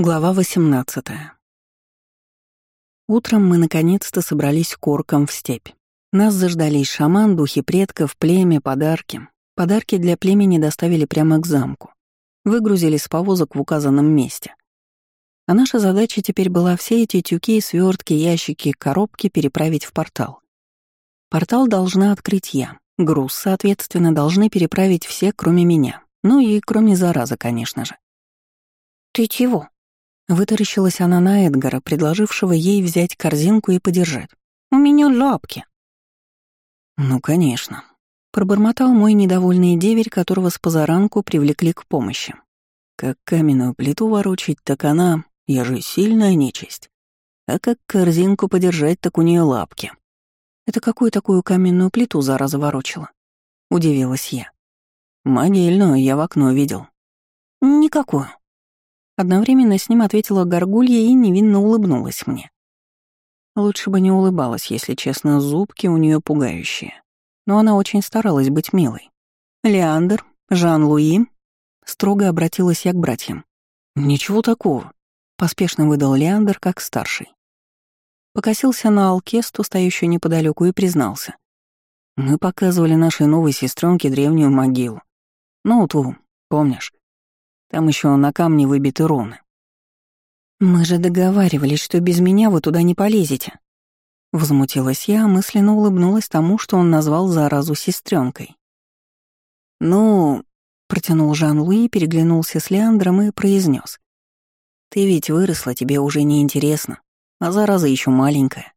Глава 18. Утром мы наконец-то собрались корком в степь. Нас заждались шаман, духи предков, племя, подарки. Подарки для племени доставили прямо к замку. Выгрузили с повозок в указанном месте. А наша задача теперь была все эти тюки, свертки, ящики, коробки переправить в портал. Портал должна открыть я. Груз, соответственно, должны переправить все, кроме меня. Ну и кроме заразы, конечно же. «Ты чего?» Вытаращилась она на Эдгара, предложившего ей взять корзинку и подержать. «У меня лапки». «Ну, конечно», — пробормотал мой недовольный деверь, которого с позаранку привлекли к помощи. «Как каменную плиту ворочить, так она, я же сильная нечисть. А как корзинку подержать, так у нее лапки». «Это какую такую каменную плиту зараза ворочила?» — удивилась я. «Могильную я в окно видел». «Никакую», Одновременно с ним ответила горгулья и невинно улыбнулась мне. Лучше бы не улыбалась, если честно, зубки у нее пугающие. Но она очень старалась быть милой. «Леандр, Жан-Луи», — строго обратилась я к братьям. «Ничего такого», — поспешно выдал Леандр как старший. Покосился на Алкесту, стоящую неподалеку, и признался. «Мы показывали нашей новой сестренке древнюю могилу. Ну, ту, помнишь? Там еще на камне выбиты руны. «Мы же договаривались, что без меня вы туда не полезете». Возмутилась я, мысленно улыбнулась тому, что он назвал заразу сестренкой. «Ну...» — протянул Жан-Луи, переглянулся с Леандром и произнес: «Ты ведь выросла, тебе уже не интересно, а зараза еще маленькая».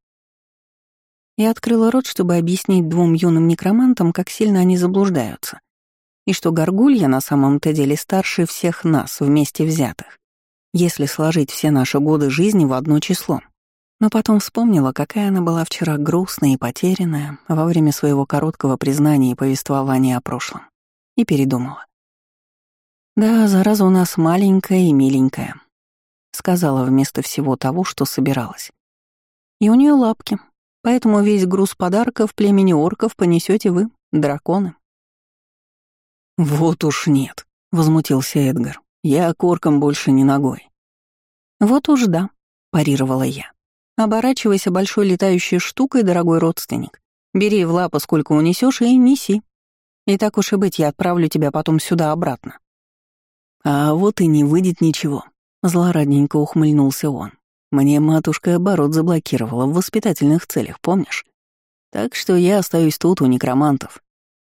Я открыла рот, чтобы объяснить двум юным некромантам, как сильно они заблуждаются и что Горгулья на самом-то деле старше всех нас вместе взятых, если сложить все наши годы жизни в одно число. Но потом вспомнила, какая она была вчера грустная и потерянная во время своего короткого признания и повествования о прошлом. И передумала. «Да, зараза у нас маленькая и миленькая», — сказала вместо всего того, что собиралась. «И у нее лапки, поэтому весь груз подарков племени орков понесете вы, драконы». «Вот уж нет», — возмутился Эдгар. «Я корком больше не ногой». «Вот уж да», — парировала я. «Оборачивайся большой летающей штукой, дорогой родственник. Бери в лапы, сколько унесешь, и неси. И так уж и быть, я отправлю тебя потом сюда обратно». «А вот и не выйдет ничего», — злорадненько ухмыльнулся он. «Мне матушка оборот заблокировала в воспитательных целях, помнишь? Так что я остаюсь тут у некромантов.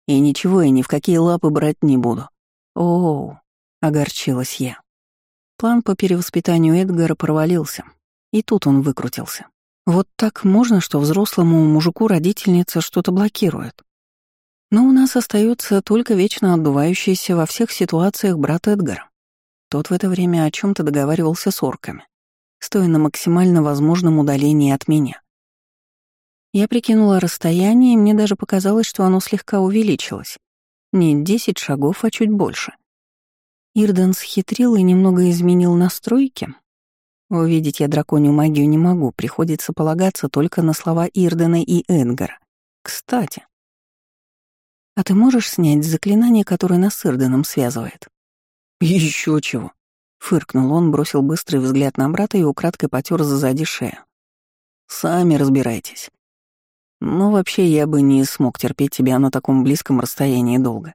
И ничего я ни в какие лапы брать не буду. Оу, огорчилась я. План по перевоспитанию Эдгара провалился. И тут он выкрутился. Вот так можно, что взрослому мужику родительница что-то блокирует. Но у нас остается только вечно отдувающийся во всех ситуациях брат Эдгар. Тот в это время о чем то договаривался с орками, стоя на максимально возможном удалении от меня. Я прикинула расстояние, и мне даже показалось, что оно слегка увеличилось. Не десять шагов, а чуть больше. Ирден схитрил и немного изменил настройки. Увидеть я драконью магию не могу, приходится полагаться только на слова Ирдена и Эдгара. Кстати. А ты можешь снять заклинание, которое нас с Ирденом связывает? Еще чего. Фыркнул он, бросил быстрый взгляд на брата и украдкой потер сзади шею. «Сами разбирайтесь. Но вообще я бы не смог терпеть тебя на таком близком расстоянии долго.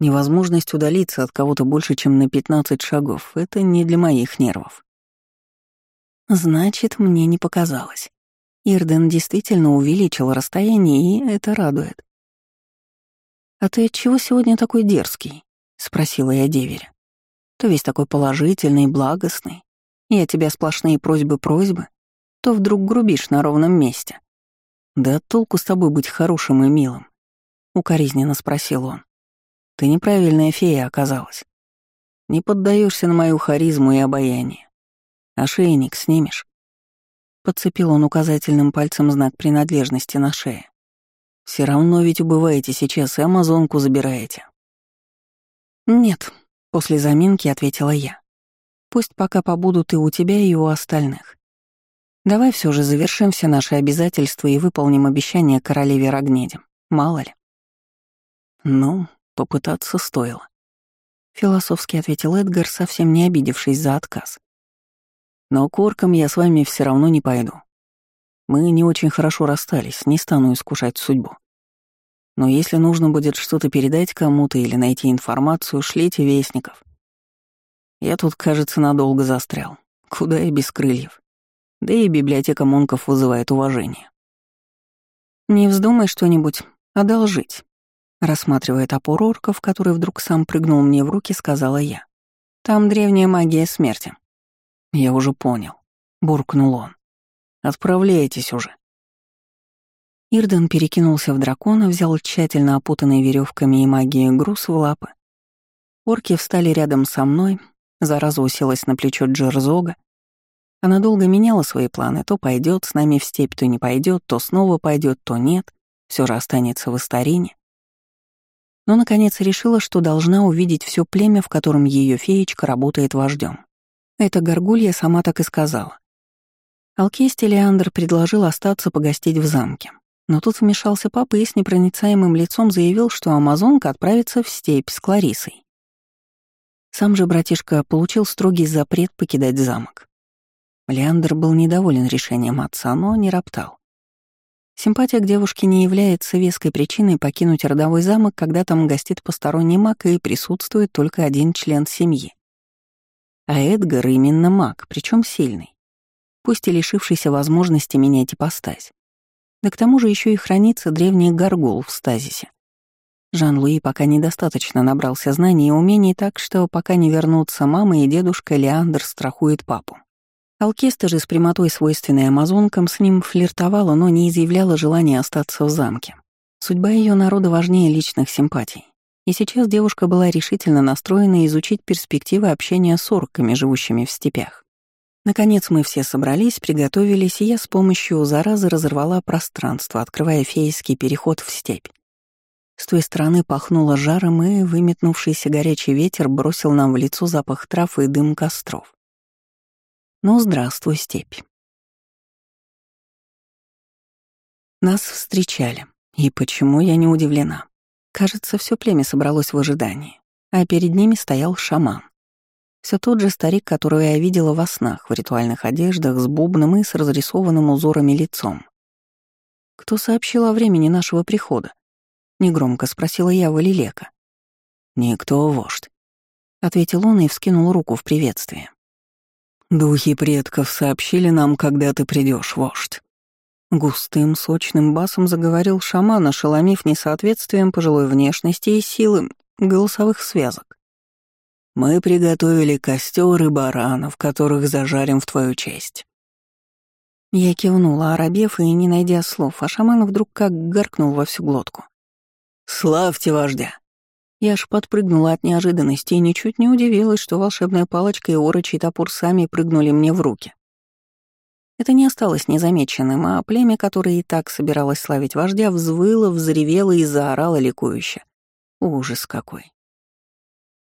Невозможность удалиться от кого-то больше, чем на 15 шагов — это не для моих нервов. Значит, мне не показалось. Ирден действительно увеличил расстояние, и это радует. «А ты отчего сегодня такой дерзкий?» — спросила я деверя. «То весь такой положительный, благостный, и от тебя сплошные просьбы-просьбы, то вдруг грубишь на ровном месте». «Да толку с тобой быть хорошим и милым?» — укоризненно спросил он. «Ты неправильная фея оказалась. Не поддаешься на мою харизму и обаяние. Ошейник снимешь?» Подцепил он указательным пальцем знак принадлежности на шее. «Все равно ведь убываете сейчас и амазонку забираете». «Нет», — после заминки ответила я. «Пусть пока побудут и у тебя, и у остальных. Давай все же завершим все наши обязательства и выполним обещание королеве Рогнеде. Мало ли. Ну, попытаться стоило. Философски ответил Эдгар, совсем не обидевшись за отказ. Но к оркам я с вами все равно не пойду. Мы не очень хорошо расстались, не стану искушать судьбу. Но если нужно будет что-то передать кому-то или найти информацию, шлите вестников. Я тут, кажется, надолго застрял. Куда и без крыльев. Да и библиотека Монков вызывает уважение. «Не вздумай что-нибудь одолжить», — рассматривая топор орков, который вдруг сам прыгнул мне в руки, сказала я. «Там древняя магия смерти». «Я уже понял», — буркнул он. «Отправляйтесь уже». Ирден перекинулся в дракона, взял тщательно опутанный веревками и магией груз в лапы. Орки встали рядом со мной, зараза уселась на плечо Джерзога. Она долго меняла свои планы, то пойдет с нами в степь, то не пойдет, то снова пойдет, то нет, все же останется в Астарине. Но, наконец, решила, что должна увидеть все племя, в котором ее феечка работает вождем. Эта горгулья сама так и сказала. Алкесте Леандр предложил остаться погостить в замке. Но тут вмешался папа и с непроницаемым лицом заявил, что амазонка отправится в степь с Кларисой. Сам же братишка получил строгий запрет покидать замок. Леандр был недоволен решением отца, но не роптал. Симпатия к девушке не является веской причиной покинуть родовой замок, когда там гостит посторонний маг и присутствует только один член семьи. А Эдгар именно маг, причем сильный, пусть и лишившийся возможности менять ипостась. Да к тому же еще и хранится древний горгул в стазисе. Жан-Луи пока недостаточно набрался знаний и умений, так что пока не вернутся мама и дедушка, Леандр страхует папу. Алкеста же с прямотой, свойственной амазонкам, с ним флиртовала, но не изъявляла желания остаться в замке. Судьба ее народа важнее личных симпатий. И сейчас девушка была решительно настроена изучить перспективы общения с орками, живущими в степях. Наконец мы все собрались, приготовились, и я с помощью заразы разорвала пространство, открывая фейский переход в степь. С той стороны пахнуло жаром, и выметнувшийся горячий ветер бросил нам в лицо запах трав и дым костров. Ну, здравствуй, степь. Нас встречали, и почему я не удивлена. Кажется, все племя собралось в ожидании, а перед ними стоял шаман. Все тот же старик, которого я видела во снах, в ритуальных одеждах, с бубном и с разрисованным узорами лицом. «Кто сообщил о времени нашего прихода?» — негромко спросила я Валилека. «Никто, вождь», — ответил он и вскинул руку в приветствие. «Духи предков сообщили нам, когда ты придешь, вождь». Густым, сочным басом заговорил шаман, ошеломив несоответствием пожилой внешности и силы голосовых связок. Мы приготовили костер и баранов, которых зажарим в твою честь». Я кивнула, оробев и не найдя слов, а шаман вдруг как гаркнул во всю глотку. «Славьте вождя!» Я аж подпрыгнула от неожиданности и ничуть не удивилась, что волшебная палочка и орочий топор сами прыгнули мне в руки. Это не осталось незамеченным, а племя, которое и так собиралось славить вождя, взвыло, взревело и заорало ликующе. Ужас какой.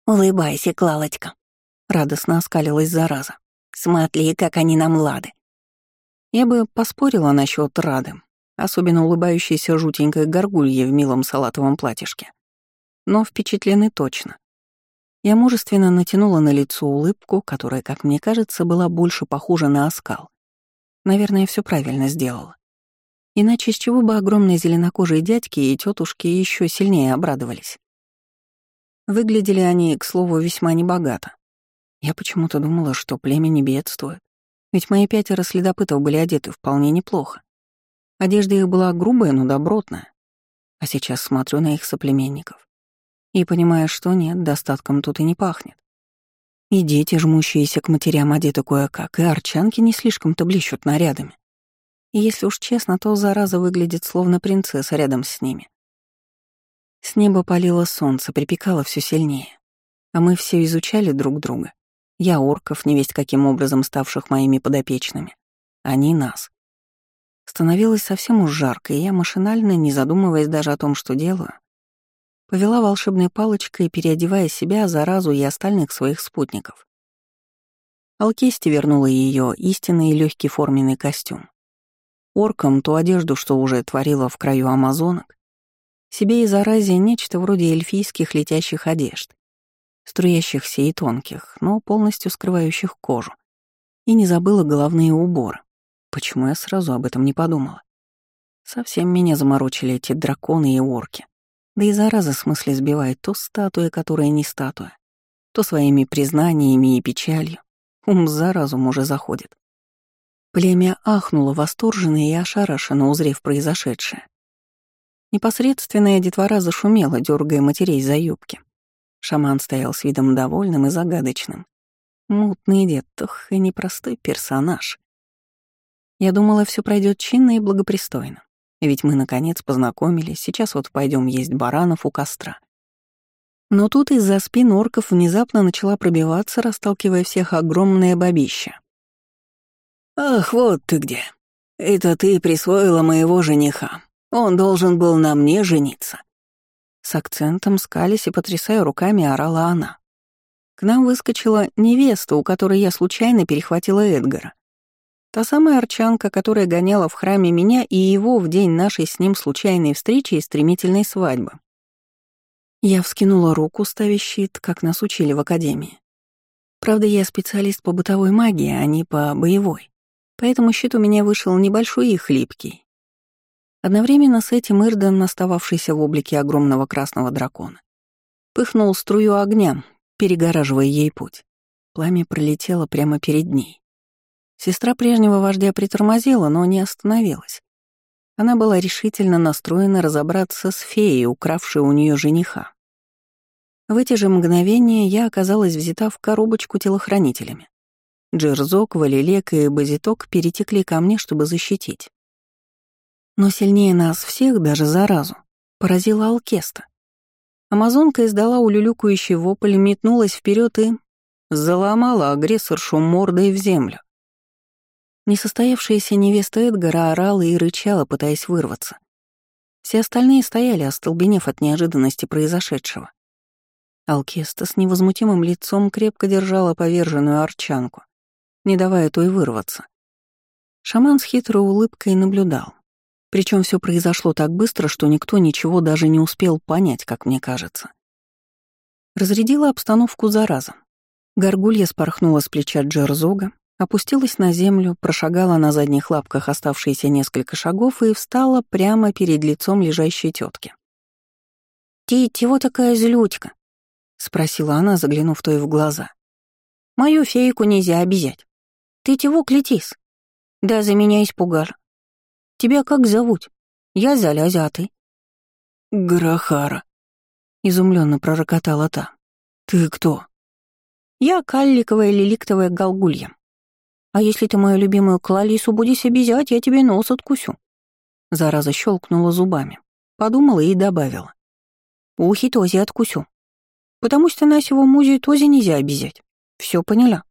«Улыбайся, Клалочка», — радостно оскалилась зараза. «Смотри, как они нам лады». Я бы поспорила насчет рады, особенно улыбающейся жутенькой горгулье в милом салатовом платьишке. Но впечатлены точно. Я мужественно натянула на лицо улыбку, которая, как мне кажется, была больше похожа на оскал. Наверное, все правильно сделала. Иначе с чего бы огромные зеленокожие дядьки и тетушки еще сильнее обрадовались? Выглядели они, к слову, весьма небогато. Я почему-то думала, что племя не бедствует. Ведь мои пятеро следопытов были одеты вполне неплохо. Одежда их была грубая, но добротная. А сейчас смотрю на их соплеменников. И понимаю, что нет, достатком тут и не пахнет. И дети, жмущиеся к матерям, одеты кое-как, и арчанки не слишком-то блещут нарядами. И если уж честно, то зараза выглядит словно принцесса рядом с ними. С неба палило солнце, припекало все сильнее. А мы все изучали друг друга. Я орков, невесть каким образом ставших моими подопечными. Они нас. Становилось совсем уж жарко, и я машинально, не задумываясь даже о том, что делаю, повела волшебной палочкой, переодевая себя, заразу и остальных своих спутников. Алкести вернула ее истинный легкий форменный костюм. Оркам ту одежду, что уже творила в краю амазонок, себе и заразе нечто вроде эльфийских летящих одежд, струящихся и тонких, но полностью скрывающих кожу. И не забыла головные уборы. Почему я сразу об этом не подумала? Совсем меня заморочили эти драконы и орки. Да и зараза смысле сбивает то статуя, которая не статуя, то своими признаниями и печалью. Ум за разум уже заходит. Племя ахнуло восторженно и ошарашенно, узрев произошедшее. Непосредственная детвора зашумела, дергая матерей за юбки. Шаман стоял с видом довольным и загадочным. Мутный дед, ох, и непростой персонаж. Я думала, все пройдет чинно и благопристойно. Ведь мы, наконец, познакомились, сейчас вот пойдем есть баранов у костра. Но тут из-за спин орков внезапно начала пробиваться, расталкивая всех огромное бабище. «Ах, вот ты где! Это ты присвоила моего жениха. Он должен был на мне жениться». С акцентом, скалясь и потрясая руками, орала она. К нам выскочила невеста, у которой я случайно перехватила Эдгара. Та самая арчанка, которая гоняла в храме меня и его в день нашей с ним случайной встречи и стремительной свадьбы. Я вскинула руку, ставя щит, как нас учили в академии. Правда, я специалист по бытовой магии, а не по боевой. Поэтому щит у меня вышел небольшой и хлипкий. Одновременно с этим Ирден, остававшийся в облике огромного красного дракона, пыхнул струю огня, перегораживая ей путь. Пламя пролетело прямо перед ней. Сестра прежнего вождя притормозила, но не остановилась. Она была решительно настроена разобраться с феей, укравшей у нее жениха. В эти же мгновения я оказалась взята в коробочку телохранителями. Джерзок, Валилек и Базиток перетекли ко мне, чтобы защитить. Но сильнее нас всех, даже заразу, поразила Алкеста. Амазонка издала улюлюкающий вопль, метнулась вперед и заломала агрессоршу мордой в землю. Несостоявшаяся невеста Эдгара орала и рычала, пытаясь вырваться. Все остальные стояли, остолбенев от неожиданности произошедшего. Алкеста с невозмутимым лицом крепко держала поверженную арчанку, не давая той вырваться. Шаман с хитрой улыбкой наблюдал. Причем все произошло так быстро, что никто ничего даже не успел понять, как мне кажется. Разрядила обстановку зараза. Горгулья спорхнула с плеча Джерзога, Опустилась на землю, прошагала на задних лапках оставшиеся несколько шагов и встала прямо перед лицом лежащей тетки. «Ты чего такая злютька?» — спросила она, заглянув той в глаза. «Мою фейку нельзя обязать. Ты чего клетис? Да за меня испугал. Тебя как зовут? Я Залязя, а ты?» «Грахара», — изумленно пророкотала та. «Ты кто?» «Я калликовая лиликтовая галгулья. А если ты мою любимую Клалису будешь обезять, я тебе нос откусю». Зараза щелкнула зубами, подумала и добавила. «Ухи Този откусю. Потому что нас его музей Този нельзя обезять. Все поняла?»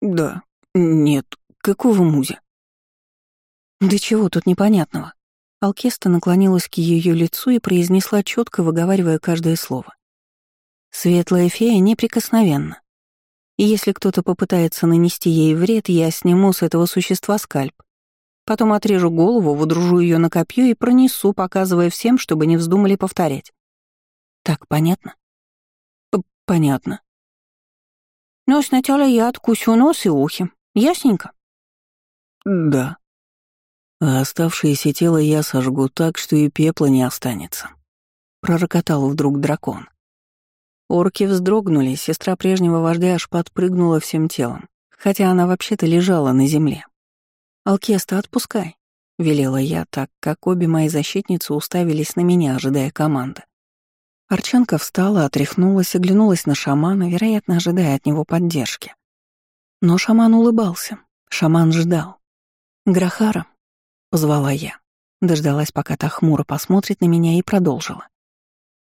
«Да, нет, какого музя?» «Да чего тут непонятного?» Алкеста наклонилась к ее лицу и произнесла четко, выговаривая каждое слово. «Светлая фея неприкосновенна и если кто-то попытается нанести ей вред, я сниму с этого существа скальп. Потом отрежу голову, выдружу ее на копье и пронесу, показывая всем, чтобы не вздумали повторять. Так понятно? П понятно. Но сначала я откусю нос и ухи. Ясненько? Да. А оставшееся тело я сожгу так, что и пепла не останется. Пророкотал вдруг дракон. Орки вздрогнули, сестра прежнего вождя аж подпрыгнула всем телом, хотя она вообще-то лежала на земле. «Алкеста, отпускай», — велела я, так как обе мои защитницы уставились на меня, ожидая команды. Арчанка встала, отряхнулась, оглянулась на шамана, вероятно, ожидая от него поддержки. Но шаман улыбался, шаман ждал. «Грахара», — позвала я, дождалась, пока та хмуро посмотрит на меня и продолжила.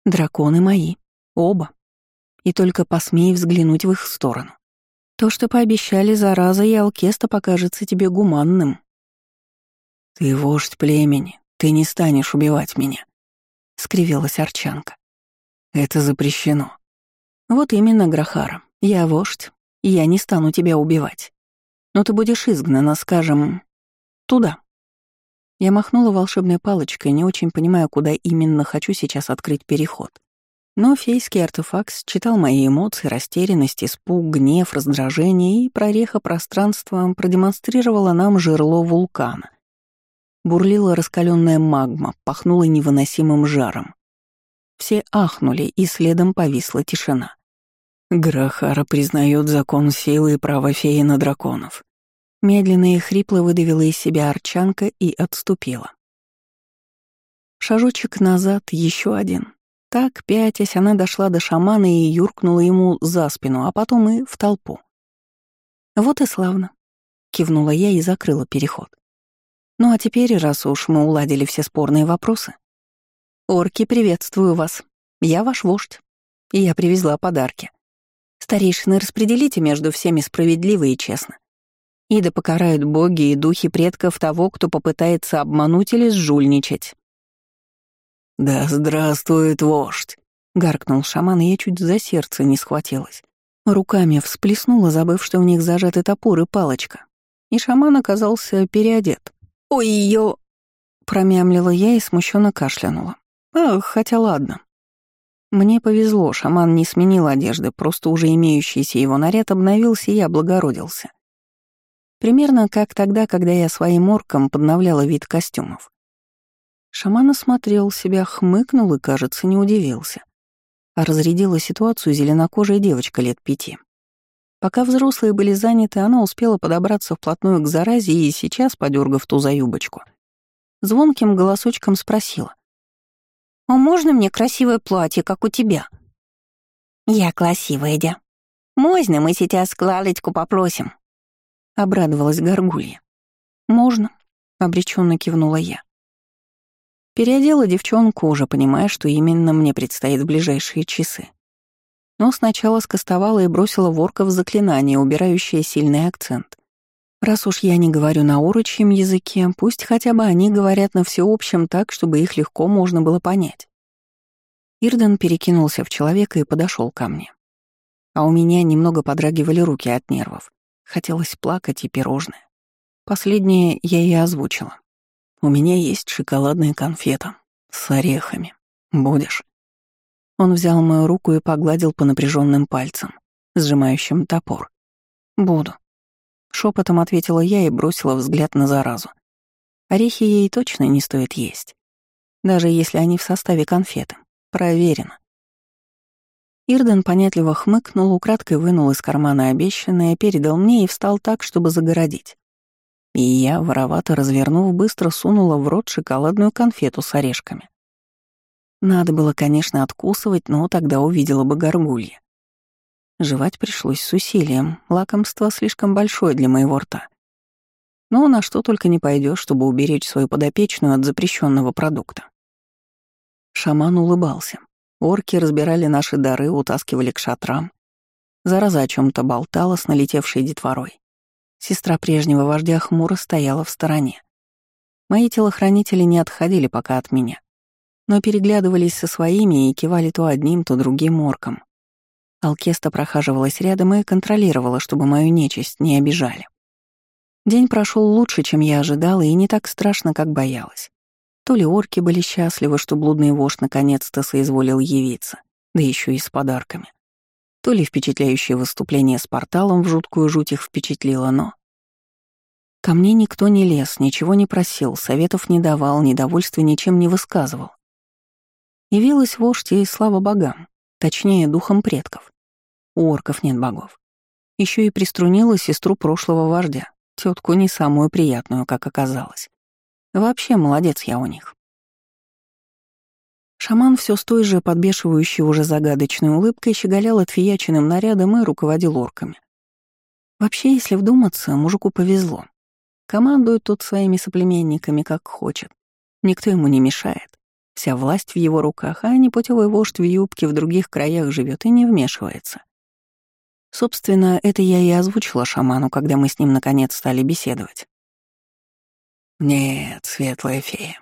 «Драконы мои, оба, и только посмей взглянуть в их сторону. То, что пообещали зараза и Алкеста, покажется тебе гуманным. «Ты вождь племени, ты не станешь убивать меня», — скривилась Арчанка. «Это запрещено». «Вот именно, Грахара, я вождь, и я не стану тебя убивать. Но ты будешь изгнана, скажем, туда». Я махнула волшебной палочкой, не очень понимая, куда именно хочу сейчас открыть переход. Но фейский артефакт читал мои эмоции, растерянность, испуг, гнев, раздражение и прореха пространства продемонстрировала нам жерло вулкана. Бурлила раскаленная магма, пахнула невыносимым жаром. Все ахнули, и следом повисла тишина. Грахара признает закон силы и право феи на драконов. Медленно и хрипло выдавила из себя арчанка и отступила. Шажочек назад, еще один. Так, пятясь, она дошла до шамана и юркнула ему за спину, а потом и в толпу. «Вот и славно», — кивнула я и закрыла переход. «Ну а теперь, раз уж мы уладили все спорные вопросы, орки, приветствую вас. Я ваш вождь. И я привезла подарки. Старейшины, распределите между всеми справедливо и честно. И да покарают боги и духи предков того, кто попытается обмануть или сжульничать. «Да здравствует вождь!» — гаркнул шаман, и я чуть за сердце не схватилась. Руками всплеснула, забыв, что в них зажаты топор и палочка. И шаман оказался переодет. «Ой-ё!» — промямлила я и смущенно кашлянула. «Ах, хотя ладно. Мне повезло, шаман не сменил одежды, просто уже имеющийся его наряд обновился и облагородился. Примерно как тогда, когда я своим орком подновляла вид костюмов. Шаман осмотрел себя, хмыкнул и, кажется, не удивился. А разрядила ситуацию зеленокожая девочка лет пяти. Пока взрослые были заняты, она успела подобраться вплотную к заразе и сейчас, подергав ту за юбочку, звонким голосочком спросила. «А можно мне красивое платье, как у тебя?» «Я красивая, дя. Можно мы сейчас клалечку попросим?» Обрадовалась горгулья. «Можно», — обреченно кивнула я. Переодела девчонку, уже понимая, что именно мне предстоит в ближайшие часы. Но сначала скостовала и бросила ворка в заклинание, убирающее сильный акцент. Раз уж я не говорю на урочьем языке, пусть хотя бы они говорят на всеобщем так, чтобы их легко можно было понять. Ирден перекинулся в человека и подошел ко мне. А у меня немного подрагивали руки от нервов. Хотелось плакать и пирожное. Последнее я и озвучила. У меня есть шоколадная конфета с орехами. Будешь?» Он взял мою руку и погладил по напряженным пальцам, сжимающим топор. «Буду». Шепотом ответила я и бросила взгляд на заразу. Орехи ей точно не стоит есть. Даже если они в составе конфеты. Проверено. Ирден понятливо хмыкнул, украдкой вынул из кармана обещанное, передал мне и встал так, чтобы загородить. И я, воровато развернув, быстро сунула в рот шоколадную конфету с орешками. Надо было, конечно, откусывать, но тогда увидела бы горгулья. Жевать пришлось с усилием, лакомство слишком большое для моего рта. Но на что только не пойдешь, чтобы уберечь свою подопечную от запрещенного продукта. Шаман улыбался. Орки разбирали наши дары, утаскивали к шатрам. Зараза о чем то болтала с налетевшей детворой. Сестра прежнего вождя хмуро стояла в стороне. Мои телохранители не отходили пока от меня, но переглядывались со своими и кивали то одним, то другим оркам. Алкеста прохаживалась рядом и контролировала, чтобы мою нечисть не обижали. День прошел лучше, чем я ожидала, и не так страшно, как боялась. То ли орки были счастливы, что блудный вождь наконец-то соизволил явиться, да еще и с подарками то ли впечатляющее выступление с порталом в жуткую жуть их впечатлило, но... Ко мне никто не лез, ничего не просил, советов не давал, недовольства ничем не высказывал. Явилась вождь и слава богам, точнее, духом предков. У орков нет богов. Еще и приструнила сестру прошлого вождя, тетку не самую приятную, как оказалось. Вообще молодец я у них. Шаман все с той же подбешивающей уже загадочной улыбкой щеголял отфияченным нарядом и руководил орками. Вообще, если вдуматься, мужику повезло. Командует тут своими соплеменниками как хочет. Никто ему не мешает. Вся власть в его руках, а непутевый вождь в юбке в других краях живет и не вмешивается. Собственно, это я и озвучила шаману, когда мы с ним наконец стали беседовать. «Нет, светлая фея,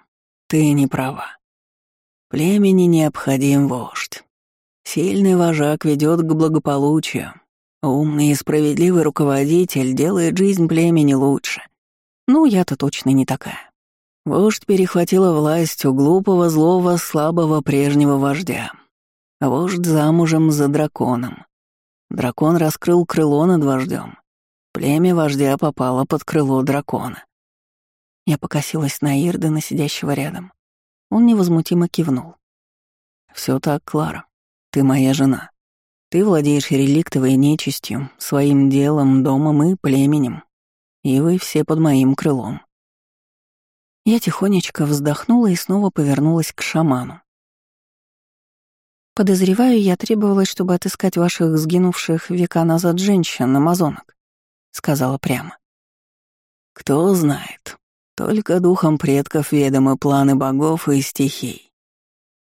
ты не права. Племени необходим вождь. Сильный вожак ведет к благополучию. Умный и справедливый руководитель делает жизнь племени лучше. Ну, я-то точно не такая. Вождь перехватила власть у глупого, злого, слабого прежнего вождя. Вождь замужем за драконом. Дракон раскрыл крыло над вождем. Племя вождя попало под крыло дракона. Я покосилась на Ирдена, сидящего рядом. Он невозмутимо кивнул. Все так, Клара. Ты моя жена. Ты владеешь реликтовой нечистью, своим делом, домом и племенем. И вы все под моим крылом. Я тихонечко вздохнула и снова повернулась к шаману. Подозреваю, я требовалась, чтобы отыскать ваших сгинувших века назад женщин, амазонок, сказала прямо. Кто знает. Только духом предков ведомы планы богов и стихий.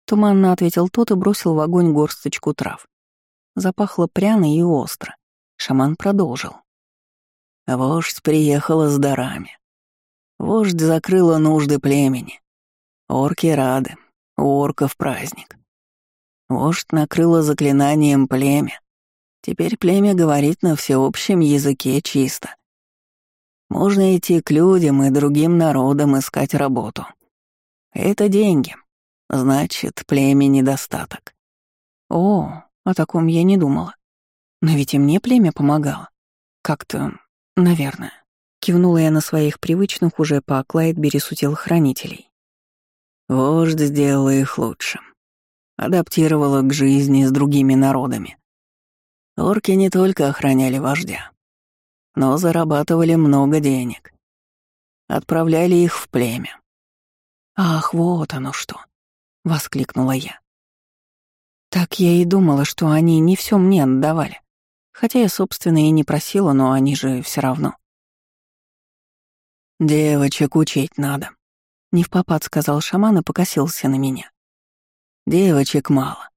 Туманно ответил тот и бросил в огонь горсточку трав. Запахло пряно и остро. Шаман продолжил. Вождь приехала с дарами. Вождь закрыла нужды племени. Орки рады, у орков праздник. Вождь накрыла заклинанием племя. Теперь племя говорит на всеобщем языке чисто. Можно идти к людям и другим народам искать работу. Это деньги. Значит, племя недостаток. О, о таком я не думала. Но ведь и мне племя помогало. Как-то, наверное. Кивнула я на своих привычных уже по Клайдбери сутел-хранителей. Вождь сделала их лучше адаптировала к жизни с другими народами. Орки не только охраняли вождя, но зарабатывали много денег. Отправляли их в племя. «Ах, вот оно что!» — воскликнула я. Так я и думала, что они не все мне отдавали. Хотя я, собственно, и не просила, но они же все равно. «Девочек учить надо», — не в попад сказал шаман и покосился на меня. Девочек мало.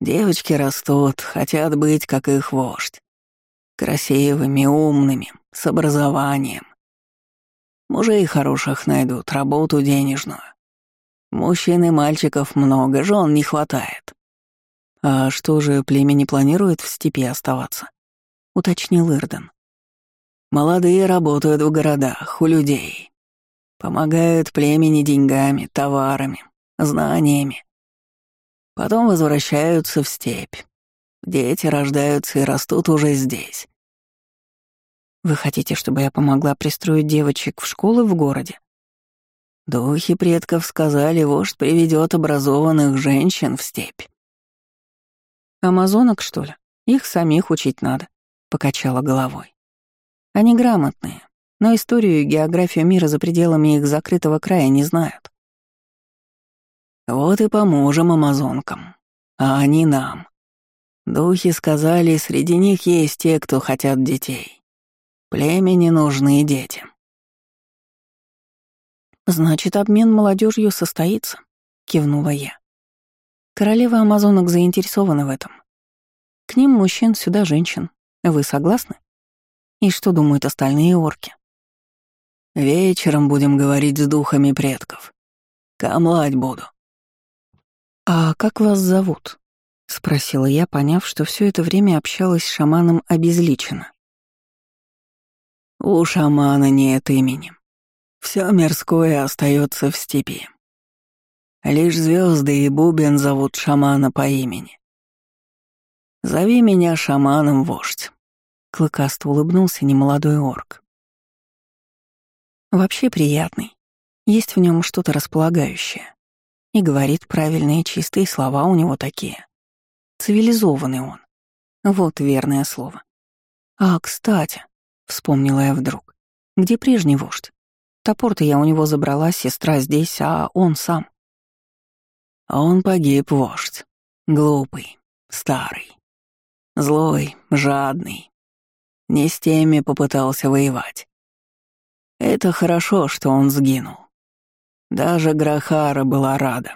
Девочки растут, хотят быть, как их вождь. Красивыми, умными, с образованием. Мужей хороших найдут, работу денежную. Мужчин и мальчиков много, жен не хватает. А что же, племя не планирует в степи оставаться? Уточнил Ирден. Молодые работают в городах, у людей. Помогают племени деньгами, товарами, знаниями. Потом возвращаются в степь. Дети рождаются и растут уже здесь. Вы хотите, чтобы я помогла пристроить девочек в школы в городе? Духи предков сказали, вождь приведет образованных женщин в степь. Амазонок, что ли? Их самих учить надо, покачала головой. Они грамотные, но историю и географию мира за пределами их закрытого края не знают. Вот и поможем амазонкам, а они нам. Духи сказали, среди них есть те, кто хотят детей. Племени нужны дети. Значит, обмен молодежью состоится, кивнула я. Королева амазонок заинтересована в этом. К ним мужчин, сюда женщин. Вы согласны? И что думают остальные орки? Вечером будем говорить с духами предков. Камлать буду. «А как вас зовут?» — спросила я, поняв, что все это время общалась с шаманом обезличенно. «У шамана нет имени. Все мирское остается в степи. Лишь звезды и бубен зовут шамана по имени. Зови меня шаманом, вождь». Клыкасто улыбнулся немолодой орк. Вообще приятный. Есть в нем что-то располагающее. И говорит правильные чистые слова у него такие. Цивилизованный он. Вот верное слово. А, кстати, вспомнила я вдруг. Где прежний вождь? Топор-то я у него забрала, сестра здесь, а он сам. Он погиб, вождь. Глупый, старый. Злой, жадный. Не с теми попытался воевать. Это хорошо, что он сгинул. Даже Грахара была рада.